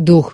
дух.